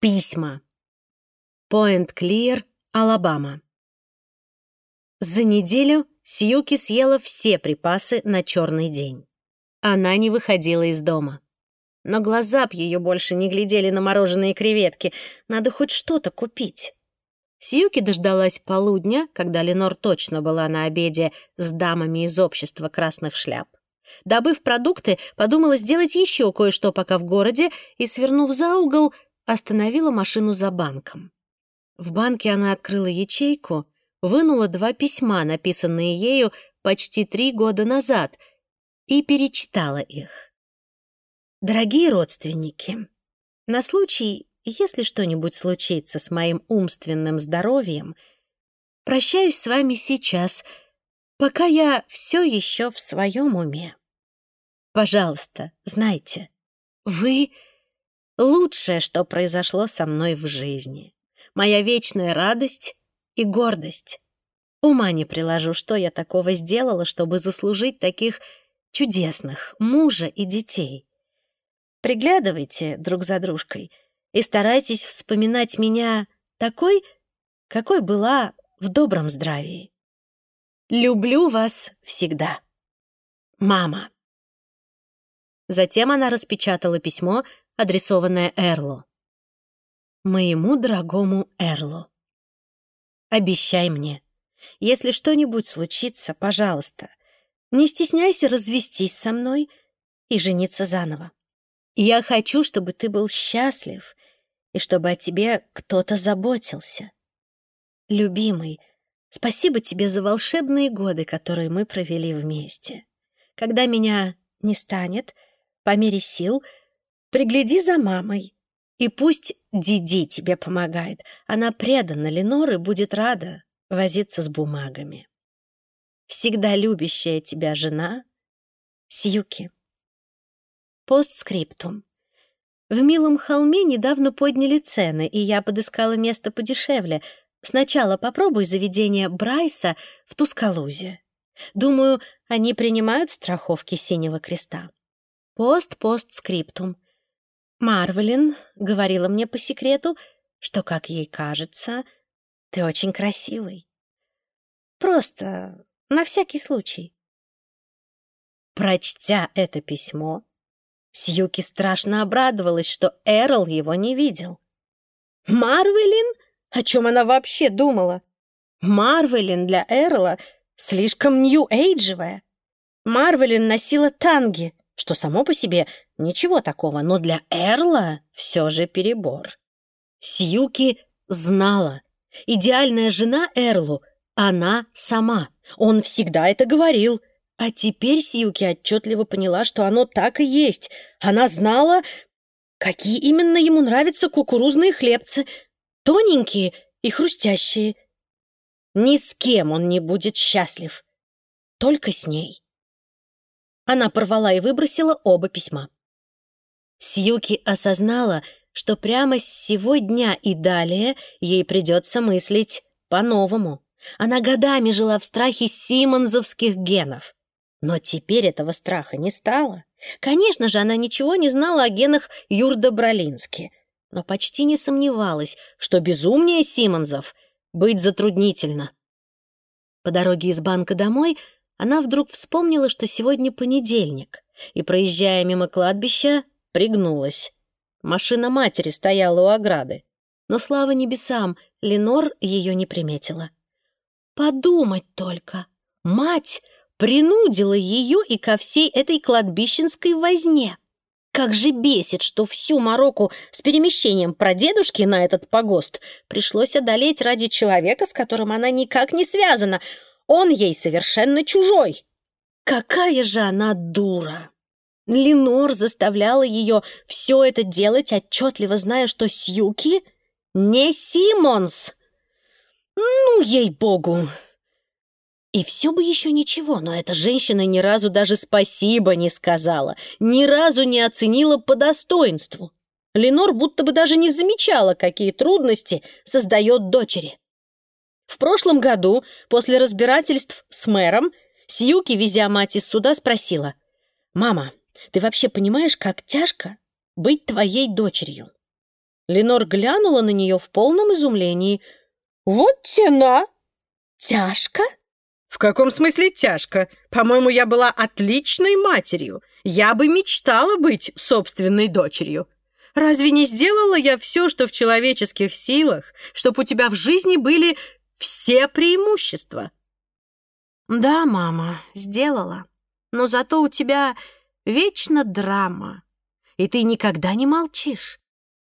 Письма. Пойнт-Клир, Алабама. За неделю Сьюки съела все припасы на черный день. Она не выходила из дома. Но глаза б ее больше не глядели на мороженые креветки. Надо хоть что-то купить. Сьюки дождалась полудня, когда Ленор точно была на обеде с дамами из общества красных шляп. Добыв продукты, подумала сделать еще кое-что пока в городе и, свернув за угол, остановила машину за банком. В банке она открыла ячейку, вынула два письма, написанные ею почти три года назад, и перечитала их. «Дорогие родственники, на случай, если что-нибудь случится с моим умственным здоровьем, прощаюсь с вами сейчас, пока я все еще в своем уме. Пожалуйста, знайте, вы — лучшее, что произошло со мной в жизни. Моя вечная радость и гордость. Ума не приложу, что я такого сделала, чтобы заслужить таких чудесных мужа и детей. Приглядывайте друг за дружкой и старайтесь вспоминать меня такой, какой была в добром здравии. Люблю вас всегда. Мама. Затем она распечатала письмо, адресованное Эрлу. «Моему дорогому Эрлу. Обещай мне, если что-нибудь случится, пожалуйста, не стесняйся развестись со мной и жениться заново. Я хочу, чтобы ты был счастлив и чтобы о тебе кто-то заботился. Любимый, спасибо тебе за волшебные годы, которые мы провели вместе. Когда меня не станет — по мере сил пригляди за мамой. И пусть Диди тебе помогает. Она предана Ленор и будет рада возиться с бумагами. Всегда любящая тебя жена Сьюки. Постскриптум. В Милом холме недавно подняли цены, и я подыскала место подешевле. Сначала попробуй заведение Брайса в Тускалузе. Думаю, они принимают страховки Синего Креста. Пост-постскриптум. Марвелин говорила мне по секрету, что, как ей кажется, ты очень красивый. Просто на всякий случай. Прочтя это письмо, Сьюки страшно обрадовалась, что Эрл его не видел. Марвелин? О чем она вообще думала? Марвелин для Эрла слишком нью-эйджевая. Марвелин носила танги, что само по себе ничего такого, но для Эрла все же перебор. Сьюки знала. Идеальная жена Эрлу — она сама. Он всегда это говорил. А теперь Сьюки отчетливо поняла, что оно так и есть. Она знала, какие именно ему нравятся кукурузные хлебцы. Тоненькие и хрустящие. Ни с кем он не будет счастлив. Только с ней. Она порвала и выбросила оба письма. Сьюки осознала, что прямо с сего дня и далее ей придется мыслить по-новому. Она годами жила в страхе симонзовских генов. Но теперь этого страха не стало. Конечно же, она ничего не знала о генах Юрда Бролински, но почти не сомневалась, что безумнее Симонзов быть затруднительно. По дороге из банка домой она вдруг вспомнила, что сегодня понедельник, и, проезжая мимо кладбища, пригнулась. Машина матери стояла у ограды, но, слава небесам, Ленор ее не приметила. Подумать только! Мать принудила ее и ко всей этой кладбищенской возне. Как же бесит, что всю мороку с перемещением прадедушки на этот погост пришлось одолеть ради человека, с которым она никак не связана — он ей совершенно чужой. Какая же она дура! Ленор заставляла ее все это делать, отчетливо зная, что Сьюки не Симмонс. Ну, ей-богу! И все бы еще ничего, но эта женщина ни разу даже спасибо не сказала, ни разу не оценила по достоинству. Ленор будто бы даже не замечала, какие трудности создает дочери. В прошлом году, после разбирательств с мэром, Сьюки, везя мать из суда, спросила, «Мама, ты вообще понимаешь, как тяжко быть твоей дочерью?» Ленор глянула на нее в полном изумлении. «Вот тена! Тяжко?» «В каком смысле тяжко? По-моему, я была отличной матерью. Я бы мечтала быть собственной дочерью. Разве не сделала я все, что в человеческих силах, чтобы у тебя в жизни были все преимущества?» «Да, мама, сделала. Но зато у тебя вечно драма, и ты никогда не молчишь.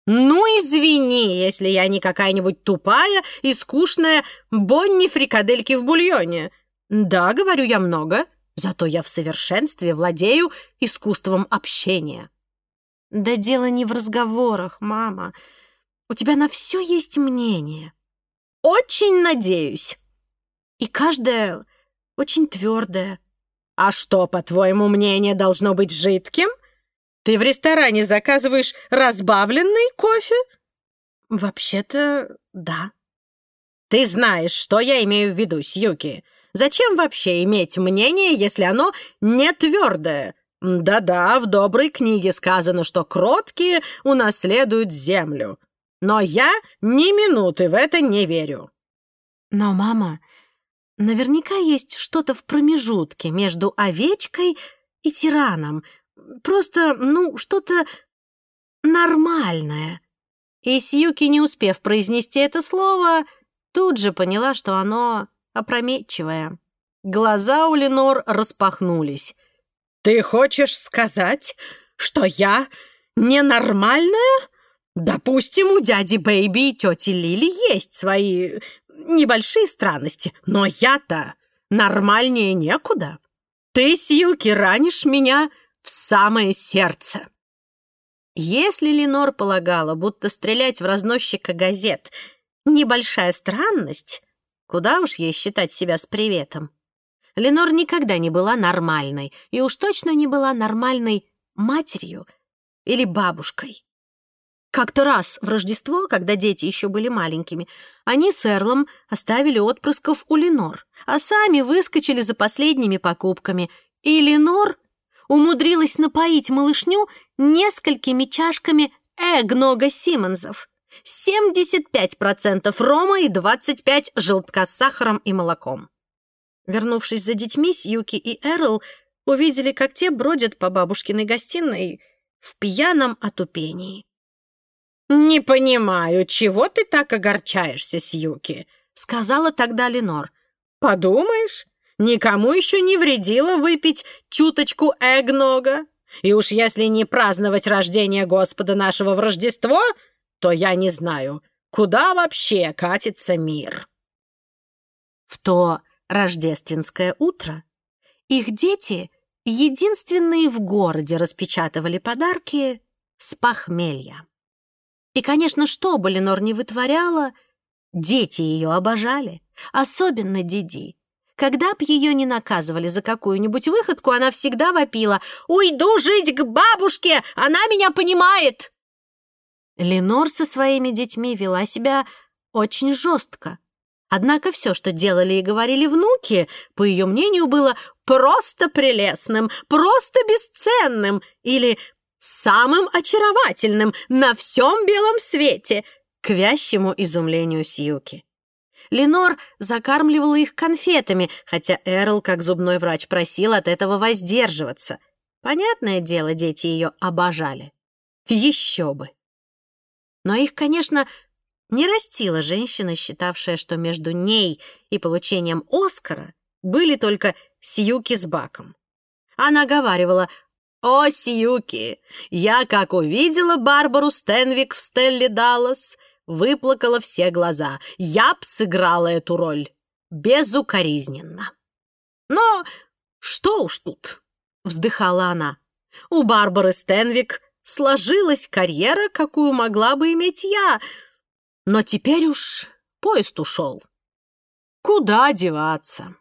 «Ну, извини, если я не какая-нибудь тупая и скучная Бонни фрикадельки в бульоне. Да, говорю я много, зато я в совершенстве владею искусством общения». «Да дело не в разговорах, мама. У тебя на все есть мнение». «Очень надеюсь». «И каждое очень твердое». «А что, по-твоему, мнение должно быть жидким?» Ты в ресторане заказываешь разбавленный кофе? Вообще-то, да. Ты знаешь, что я имею в виду, Сьюки. Зачем вообще иметь мнение, если оно не твердое? Да-да, в доброй книге сказано, что кроткие унаследуют землю. Но я ни минуты в это не верю. Но, мама, наверняка есть что-то в промежутке между овечкой и тираном, Просто, ну, что-то нормальное». И Сьюки, не успев произнести это слово, тут же поняла, что оно опрометчивое. Глаза у Ленор распахнулись. «Ты хочешь сказать, что я ненормальная? Допустим, у дяди Бэйби и тети Лили есть свои небольшие странности, но я-то нормальнее некуда. Ты, Сьюки, ранишь меня в самое сердце. Если Ленор полагала, будто стрелять в разносчика газет — небольшая странность, куда уж ей считать себя с приветом. Ленор никогда не была нормальной, и уж точно не была нормальной матерью или бабушкой. Как-то раз в Рождество, когда дети еще были маленькими, они с Эрлом оставили отпрысков у Ленор, а сами выскочили за последними покупками, и Ленор умудрилась напоить малышню несколькими чашками эгнога Симмонсов. 75% рома и 25% желтка с сахаром и молоком. Вернувшись за детьми, Сьюки и Эрл увидели, как те бродят по бабушкиной гостиной в пьяном отупении. «Не понимаю, чего ты так огорчаешься, Сьюки?» — сказала тогда Ленор. «Подумаешь, Никому еще не вредило выпить чуточку эгнога. И уж если не праздновать рождение Господа нашего в Рождество, то я не знаю, куда вообще катится мир. В то рождественское утро их дети единственные в городе распечатывали подарки с похмелья. И, конечно, что бы Ленор не вытворяла, дети ее обожали, особенно Диди. Когда б ее не наказывали за какую-нибудь выходку, она всегда вопила «Уйду жить к бабушке! Она меня понимает!» Ленор со своими детьми вела себя очень жестко. Однако все, что делали и говорили внуки, по ее мнению, было просто прелестным, просто бесценным или самым очаровательным на всем белом свете, к вящему изумлению Сьюки. Ленор закармливала их конфетами, хотя Эрл, как зубной врач, просил от этого воздерживаться. Понятное дело, дети ее обожали. Еще бы. Но их, конечно, не растила женщина, считавшая, что между ней и получением Оскара были только Сьюки с Баком. Она говаривала «О, Сьюки, я как увидела Барбару Стенвик в Стелле Даллас, выплакала все глаза. Я б сыграла эту роль безукоризненно. Но что уж тут, вздыхала она. У Барбары Стенвик сложилась карьера, какую могла бы иметь я. Но теперь уж поезд ушел. Куда деваться?